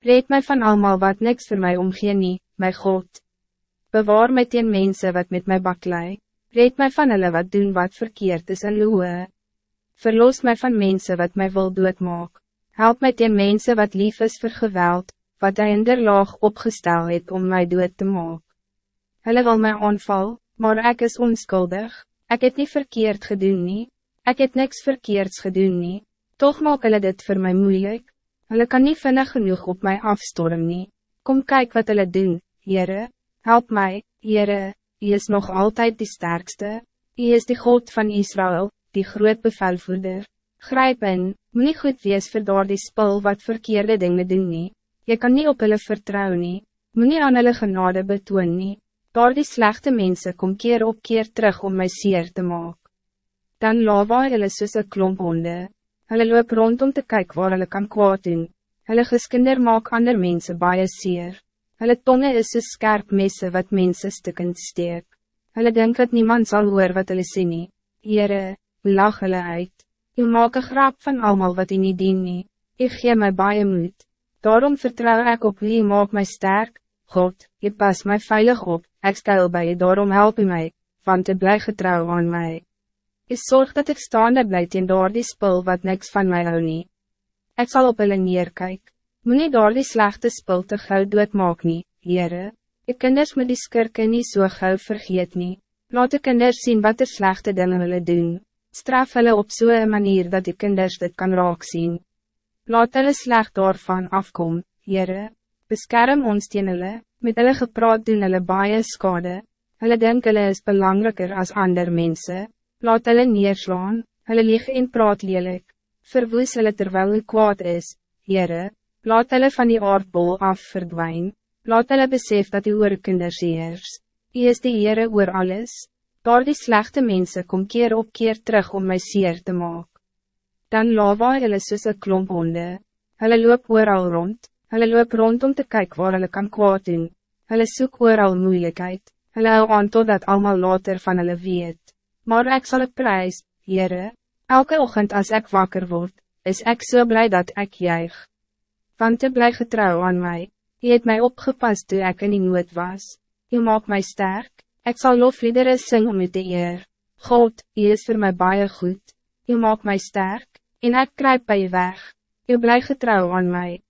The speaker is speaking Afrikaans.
Red mij van allemaal wat niks voor mij omgee nie, my God. Bewaar my teen mense wat met my baklei. Red mij van hulle wat doen wat verkeerd is in loe. Verlos mij van mensen wat mij wil doodmaak. Help mij teen mense wat lief is voor geweld, wat hy in der laag opgestel het om mij dood te maak. Hulle wil my aanval, maar ik is onschuldig. Ik heb niet verkeerd gedoen nie. Ik heb niks verkeerds gedoen nie. Toch maak hulle dit voor mij moeilijk. Hulle kan niet vinnig genoeg op mij afstorm nie. Kom kijk wat hulle doen, Heere. Help mij, Heere. Hij is nog altijd de sterkste. Hij is de God van Israël, die groot bevelvoerder. Grijp in, moet niet goed wees vir daar die spul wat verkeerde dingen doen nie. Je kan niet op hulle vertrouwen nie. Moet niet aan hulle genade betoon nie. Daar die slechte mensen kom keer op keer terug om mij zeer te maken. Dan lawaai hulle soos een klomp honde. Hulle loop rond om te kijken waar hulle kan kwaad doen. Hulle geskinder maak ander mensen baie seer. Hulle tonge is so skerp messe wat mense stukkend steek. Hulle denk dat niemand zal hoor wat hulle sê nie. Heere, lag hulle uit. U maak een grap van allemaal wat u niet dien nie. U gee my baie moed. Daarom vertrouw ik op wie maak mij sterk. God, je pas mij veilig op, ik schuil bij je, daarom help u mij, want u blij getrouw aan mij. Ik zorg dat ik staande blijf in door die spul wat niks van mij hou nie. Ik zal op hulle neerkijk. Moet nie door die slechte spul te gauw doet maak nie, Heere. Je kinders moet die skirke nie so gauw vergeet nie. Laat de kinders zien wat de slechte dingen willen doen. Straf hulle op zo'n manier dat die kinders dit kan raak zien. Laat hulle slecht daarvan afkom, Heere. Beskerm ons teen hulle, met hulle gepraat doen hulle baie skade. Hulle denk hulle is belangrijker als ander mensen. Laat hulle neerslaan, hulle lieg en praat lelijk. Verwoes hulle terwijl hulle kwaad is, Heere. Laat hulle van die aardbol af verdwijn. Laat hulle besef dat die oorkinders heers. Hy is die Heere oor alles. Daar die slechte mensen kom keer op keer terug om mij seer te maken. Dan lawaai hulle soos een klomp honde. Hulle loop ooral rond. Hulle loop rond om te kijken waar hulle kan kwaad doen. Hulle soek ooral moeilijkheid. Hulle hou aan totdat allemaal later van hulle weet. Maar ik zal het prijs, Heere. Elke ochtend als ik wakker word, is ik zo so blij dat ik juich want je blij getrouw aan mij. Je hebt mij opgepast toen ik in die nood was. Je maakt mij sterk. Ik zal lofliederen zingen met de eer. God, je is voor mij baie goed. Je maakt mij sterk. En ik kruip bij je weg. Je blij getrouw aan mij.